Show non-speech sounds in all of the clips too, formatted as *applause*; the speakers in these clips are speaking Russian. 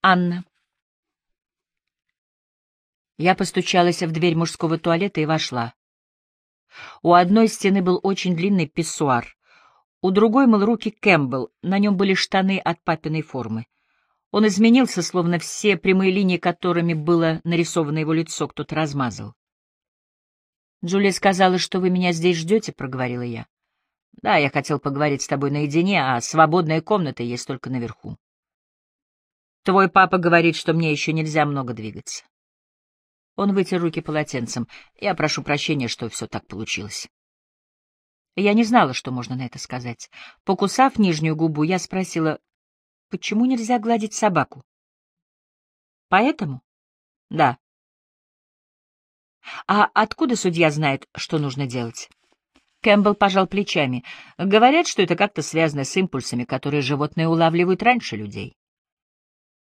Анна. Я постучалась в дверь мужского туалета и вошла. У одной стены был очень длинный писсуар, у другой мыл руки Кэмпбелл, на нем были штаны от папиной формы. Он изменился, словно все прямые линии, которыми было нарисовано его лицо, кто-то размазал. «Джулия сказала, что вы меня здесь ждете», — проговорила я. «Да, я хотел поговорить с тобой наедине, а свободная комната есть только наверху». «Твой папа говорит, что мне еще нельзя много двигаться». Он вытер руки полотенцем. Я прошу прощения, что все так получилось. Я не знала, что можно на это сказать. Покусав нижнюю губу, я спросила, почему нельзя гладить собаку? Поэтому? Да. А откуда судья знает, что нужно делать? Кэмпбелл пожал плечами. Говорят, что это как-то связано с импульсами, которые животные улавливают раньше людей.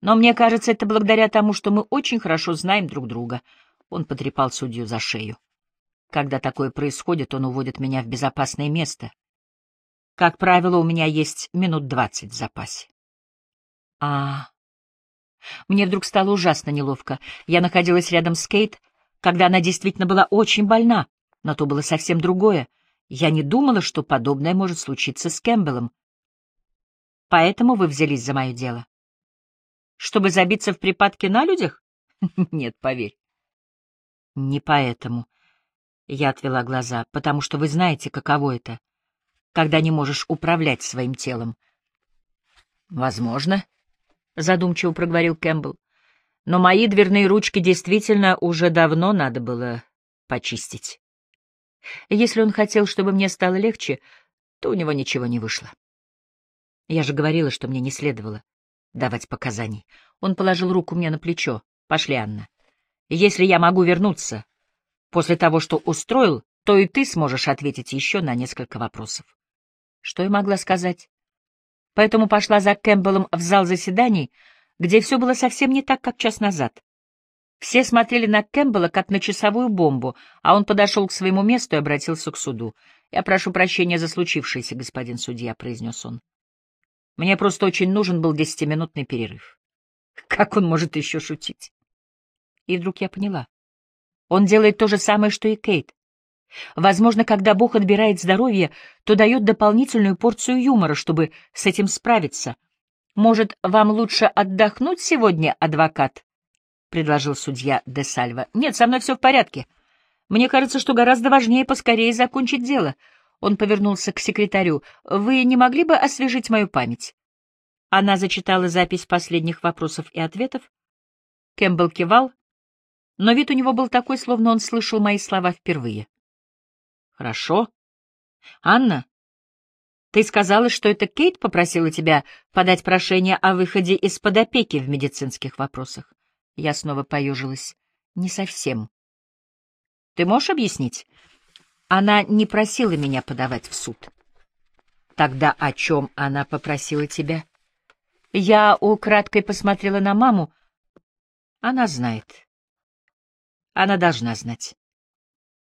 Но мне кажется, это благодаря тому, что мы очень хорошо знаем друг друга. Он потрепал судью за шею. Когда такое происходит, он уводит меня в безопасное место. Как правило, у меня есть минут двадцать в запасе. А, Мне вдруг стало ужасно неловко. Я находилась рядом с Кейт, когда она действительно была очень больна, но то было совсем другое. Я не думала, что подобное может случиться с Кэмпбеллом. Поэтому вы взялись за мое дело. Чтобы забиться в припадке на людях? *laughs* Нет, поверь. Не поэтому. Я отвела глаза, потому что вы знаете, каково это, когда не можешь управлять своим телом. Возможно, задумчиво проговорил Кэмпбелл. Но мои дверные ручки действительно уже давно надо было почистить. Если он хотел, чтобы мне стало легче, то у него ничего не вышло. Я же говорила, что мне не следовало давать показаний. Он положил руку мне на плечо. Пошли, Анна. Если я могу вернуться после того, что устроил, то и ты сможешь ответить еще на несколько вопросов. Что я могла сказать? Поэтому пошла за Кэмпбеллом в зал заседаний, где все было совсем не так, как час назад. Все смотрели на Кэмпбелла как на часовую бомбу, а он подошел к своему месту и обратился к суду. «Я прошу прощения за случившееся, господин судья», — произнес он. «Мне просто очень нужен был десятиминутный перерыв». Как он может еще шутить? И вдруг я поняла. Он делает то же самое, что и Кейт. Возможно, когда Бог отбирает здоровье, то дает дополнительную порцию юмора, чтобы с этим справиться. «Может, вам лучше отдохнуть сегодня, адвокат?» — предложил судья де Сальва. «Нет, со мной все в порядке. Мне кажется, что гораздо важнее поскорее закончить дело». Он повернулся к секретарю. «Вы не могли бы освежить мою память?» Она зачитала запись последних вопросов и ответов. Кэмпбелл кивал, но вид у него был такой, словно он слышал мои слова впервые. «Хорошо. Анна, ты сказала, что это Кейт попросила тебя подать прошение о выходе из-под опеки в медицинских вопросах?» Я снова поежилась. «Не совсем. Ты можешь объяснить?» Она не просила меня подавать в суд. «Тогда о чем она попросила тебя?» Я украдкой посмотрела на маму. Она знает. Она должна знать.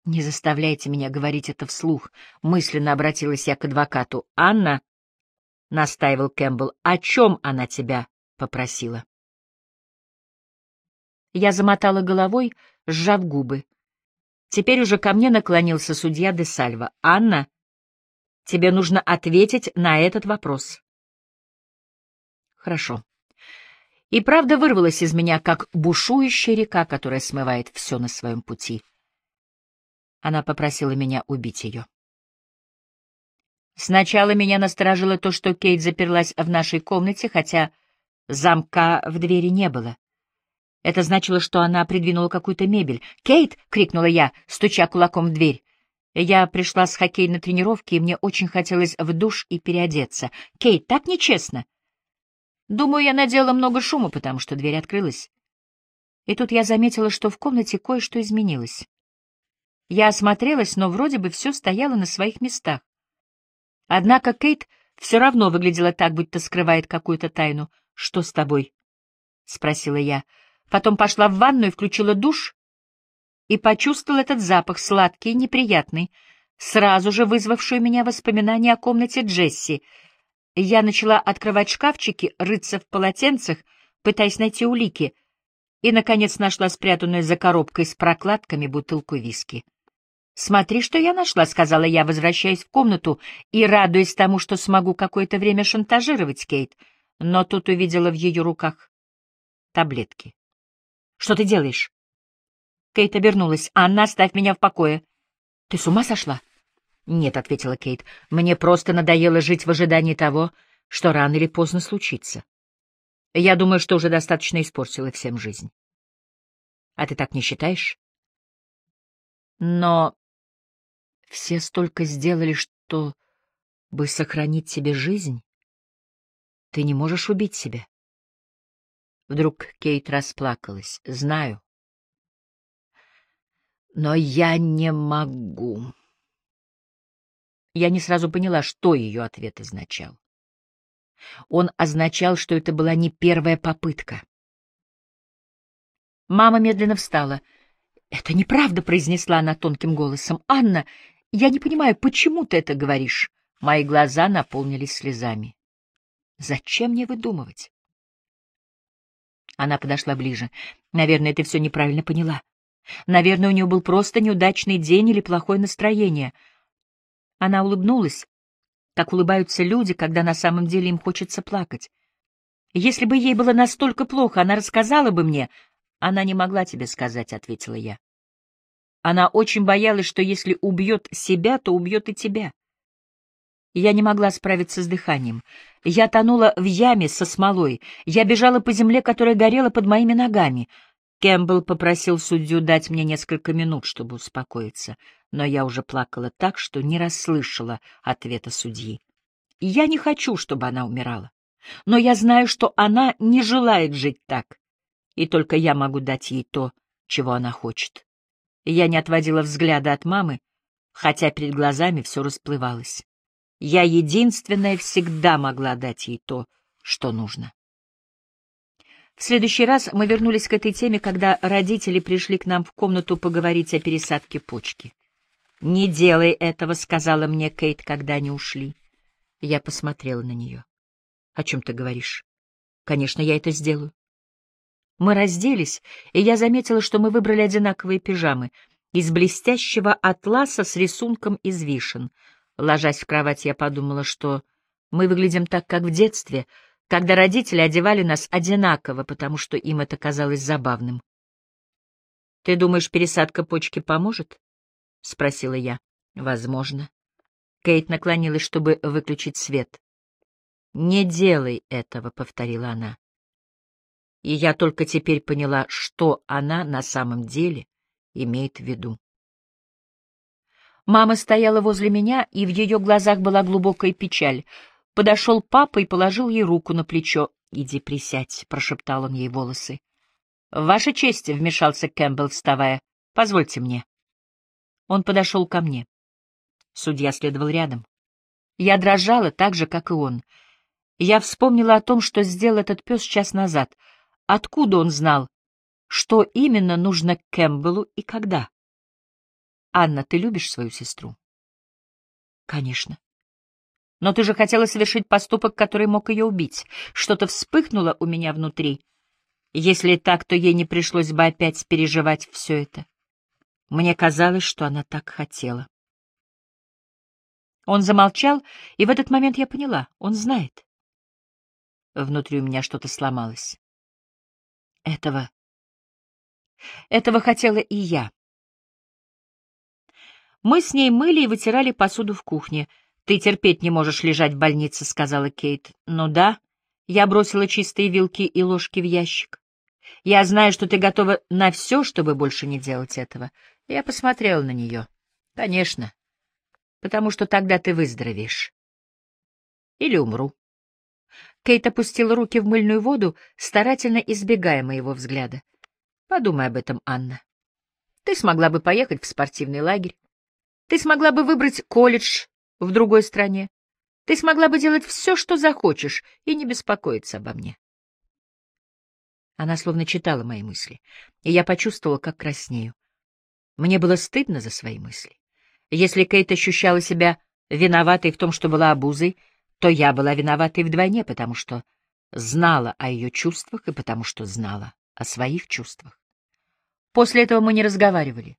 «Не заставляйте меня говорить это вслух», — мысленно обратилась я к адвокату. «Анна», — настаивал Кэмпбелл, — «о чем она тебя попросила?» Я замотала головой, сжав губы. Теперь уже ко мне наклонился судья де Сальва. «Анна, тебе нужно ответить на этот вопрос». «Хорошо». И правда вырвалась из меня, как бушующая река, которая смывает все на своем пути. Она попросила меня убить ее. Сначала меня насторожило то, что Кейт заперлась в нашей комнате, хотя замка в двери не было. Это значило, что она придвинула какую-то мебель. «Кейт!» — крикнула я, стуча кулаком в дверь. Я пришла с хоккейной тренировки, и мне очень хотелось в душ и переодеться. «Кейт, так нечестно!» Думаю, я наделала много шума, потому что дверь открылась. И тут я заметила, что в комнате кое-что изменилось. Я осмотрелась, но вроде бы все стояло на своих местах. Однако Кейт все равно выглядела так, будто скрывает какую-то тайну. «Что с тобой?» — спросила я. Потом пошла в ванную, включила душ и почувствовала этот запах, сладкий и неприятный, сразу же вызвавший у меня воспоминания о комнате Джесси — я начала открывать шкафчики, рыться в полотенцах, пытаясь найти улики, и, наконец, нашла спрятанную за коробкой с прокладками бутылку виски. «Смотри, что я нашла», — сказала я, возвращаясь в комнату и радуясь тому, что смогу какое-то время шантажировать Кейт, но тут увидела в ее руках таблетки. «Что ты делаешь?» Кейт обернулась. «Анна, оставь меня в покое». «Ты с ума сошла?» «Нет», — ответила Кейт, — «мне просто надоело жить в ожидании того, что рано или поздно случится. Я думаю, что уже достаточно испортила всем жизнь». «А ты так не считаешь?» «Но все столько сделали, что бы сохранить себе жизнь. Ты не можешь убить себя». Вдруг Кейт расплакалась. «Знаю. Но я не могу». Я не сразу поняла, что ее ответ означал. Он означал, что это была не первая попытка. Мама медленно встала. «Это неправда», — произнесла она тонким голосом. «Анна, я не понимаю, почему ты это говоришь?» Мои глаза наполнились слезами. «Зачем мне выдумывать?» Она подошла ближе. «Наверное, ты все неправильно поняла. Наверное, у нее был просто неудачный день или плохое настроение». Она улыбнулась, как улыбаются люди, когда на самом деле им хочется плакать. Если бы ей было настолько плохо, она рассказала бы мне. Она не могла тебе сказать, — ответила я. Она очень боялась, что если убьет себя, то убьет и тебя. Я не могла справиться с дыханием. Я тонула в яме со смолой. Я бежала по земле, которая горела под моими ногами. Кэмпбелл попросил судью дать мне несколько минут, чтобы успокоиться но я уже плакала так, что не расслышала ответа судьи. Я не хочу, чтобы она умирала, но я знаю, что она не желает жить так, и только я могу дать ей то, чего она хочет. Я не отводила взгляда от мамы, хотя перед глазами все расплывалось. Я единственная всегда могла дать ей то, что нужно. В следующий раз мы вернулись к этой теме, когда родители пришли к нам в комнату поговорить о пересадке почки. «Не делай этого», — сказала мне Кейт, когда они ушли. Я посмотрела на нее. «О чем ты говоришь?» «Конечно, я это сделаю». Мы разделись, и я заметила, что мы выбрали одинаковые пижамы из блестящего атласа с рисунком из вишен. Ложась в кровать, я подумала, что мы выглядим так, как в детстве, когда родители одевали нас одинаково, потому что им это казалось забавным. «Ты думаешь, пересадка почки поможет?» — спросила я. «Возможно». Кейт наклонилась, чтобы выключить свет. «Не делай этого», — повторила она. И я только теперь поняла, что она на самом деле имеет в виду. Мама стояла возле меня, и в ее глазах была глубокая печаль. Подошел папа и положил ей руку на плечо. «Иди присядь», — прошептал он ей волосы. «Ваша честь», — вмешался Кэмпбелл, вставая, — «позвольте мне». Он подошел ко мне. Судья следовал рядом. Я дрожала так же, как и он. Я вспомнила о том, что сделал этот пес час назад. Откуда он знал, что именно нужно Кэмпбеллу и когда? «Анна, ты любишь свою сестру?» «Конечно». «Но ты же хотела совершить поступок, который мог ее убить. Что-то вспыхнуло у меня внутри. Если так, то ей не пришлось бы опять переживать все это». Мне казалось, что она так хотела. Он замолчал, и в этот момент я поняла, он знает. Внутри у меня что-то сломалось. Этого... Этого хотела и я. Мы с ней мыли и вытирали посуду в кухне. «Ты терпеть не можешь лежать в больнице», — сказала Кейт. «Ну да». Я бросила чистые вилки и ложки в ящик. «Я знаю, что ты готова на все, чтобы больше не делать этого. Я посмотрел на нее. Конечно, потому что тогда ты выздоровеешь. Или умру. Кейт опустила руки в мыльную воду, старательно избегая моего взгляда. Подумай об этом, Анна. Ты смогла бы поехать в спортивный лагерь. Ты смогла бы выбрать колледж в другой стране. Ты смогла бы делать все, что захочешь, и не беспокоиться обо мне. Она словно читала мои мысли, и я почувствовала, как краснею. Мне было стыдно за свои мысли. Если Кейт ощущала себя виноватой в том, что была обузой, то я была виноватой вдвойне, потому что знала о ее чувствах и потому что знала о своих чувствах. После этого мы не разговаривали.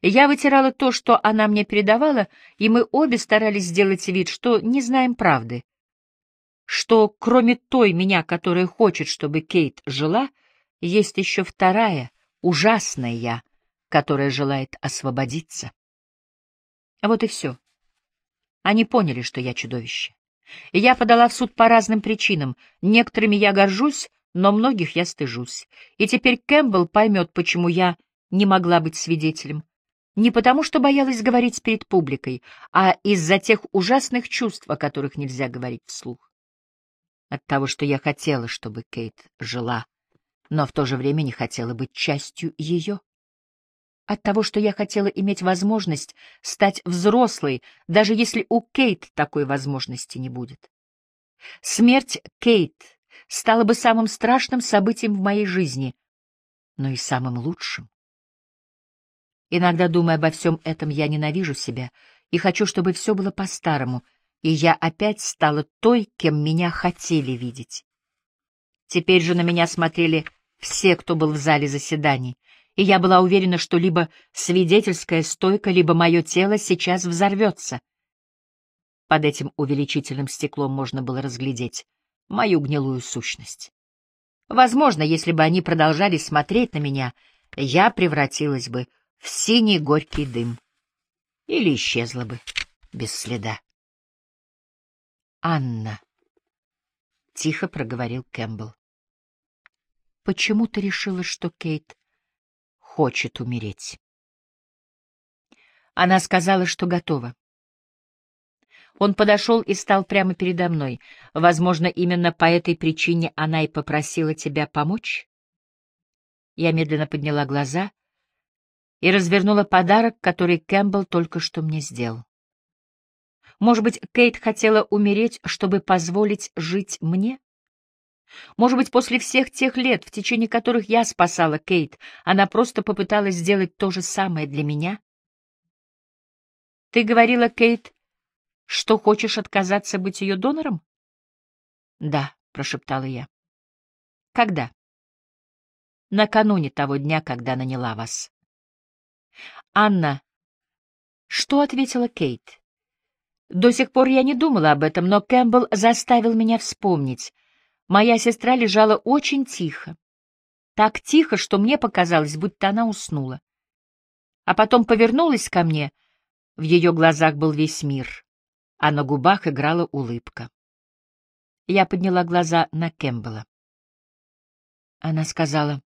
Я вытирала то, что она мне передавала, и мы обе старались сделать вид, что не знаем правды, что кроме той меня, которая хочет, чтобы Кейт жила, есть еще вторая, ужасная я, которая желает освободиться. Вот и все. Они поняли, что я чудовище. Я подала в суд по разным причинам. Некоторыми я горжусь, но многих я стыжусь. И теперь Кэмпбелл поймет, почему я не могла быть свидетелем. Не потому, что боялась говорить перед публикой, а из-за тех ужасных чувств, о которых нельзя говорить вслух. От того, что я хотела, чтобы Кейт жила, но в то же время не хотела быть частью ее. От того, что я хотела иметь возможность стать взрослой, даже если у Кейт такой возможности не будет. Смерть Кейт стала бы самым страшным событием в моей жизни, но и самым лучшим. Иногда, думая обо всем этом, я ненавижу себя и хочу, чтобы все было по-старому, и я опять стала той, кем меня хотели видеть. Теперь же на меня смотрели все, кто был в зале заседаний, и я была уверена, что либо свидетельская стойка, либо мое тело сейчас взорвется. Под этим увеличительным стеклом можно было разглядеть мою гнилую сущность. Возможно, если бы они продолжали смотреть на меня, я превратилась бы в синий горький дым. Или исчезла бы без следа. «Анна», — тихо проговорил Кэмпбелл, — «почему ты решила, что Кейт хочет умереть?» Она сказала, что готова. Он подошел и стал прямо передо мной. Возможно, именно по этой причине она и попросила тебя помочь? Я медленно подняла глаза и развернула подарок, который Кэмпбелл только что мне сделал. Может быть, Кейт хотела умереть, чтобы позволить жить мне? Может быть, после всех тех лет, в течение которых я спасала Кейт, она просто попыталась сделать то же самое для меня? Ты говорила, Кейт, что хочешь отказаться быть ее донором? Да, прошептала я. Когда? Накануне того дня, когда наняла вас. «Анна, что ответила Кейт?» До сих пор я не думала об этом, но Кэмпбелл заставил меня вспомнить. Моя сестра лежала очень тихо. Так тихо, что мне показалось, будто она уснула. А потом повернулась ко мне. В ее глазах был весь мир, а на губах играла улыбка. Я подняла глаза на Кэмпбелла. Она сказала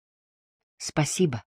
«Спасибо».